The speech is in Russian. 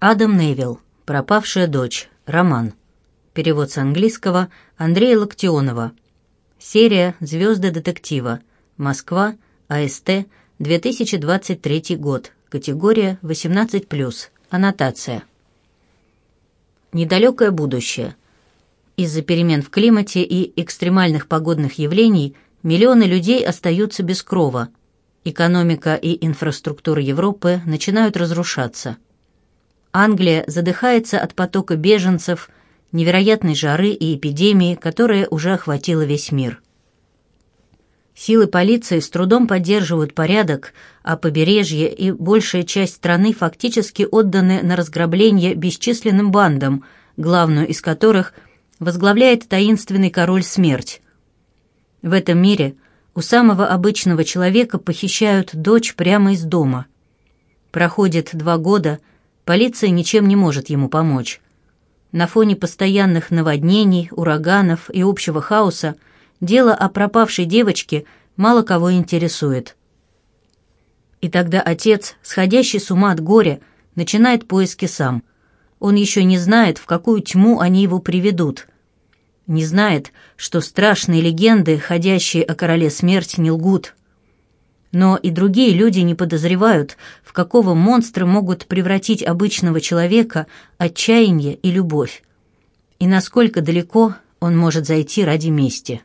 Адам Невилл. Пропавшая дочь. Роман. Перевод с английского Андрея Локтионова. Серия «Звезды детектива». Москва. АСТ. 2023 год. Категория 18+. Аннотация. Недалекое будущее. Из-за перемен в климате и экстремальных погодных явлений миллионы людей остаются без крова. Экономика и инфраструктура Европы начинают разрушаться – Англия задыхается от потока беженцев, невероятной жары и эпидемии, которая уже охватила весь мир. Силы полиции с трудом поддерживают порядок, а побережье и большая часть страны фактически отданы на разграбление бесчисленным бандам, главную из которых возглавляет таинственный король смерть. В этом мире у самого обычного человека похищают дочь прямо из дома. Проходит два года – Полиция ничем не может ему помочь. На фоне постоянных наводнений, ураганов и общего хаоса дело о пропавшей девочке мало кого интересует. И тогда отец, сходящий с ума от горя, начинает поиски сам. Он еще не знает, в какую тьму они его приведут. Не знает, что страшные легенды, ходящие о короле смерти, не лгут. Но и другие люди не подозревают, в какого монстра могут превратить обычного человека отчаяние и любовь, и насколько далеко он может зайти ради мести.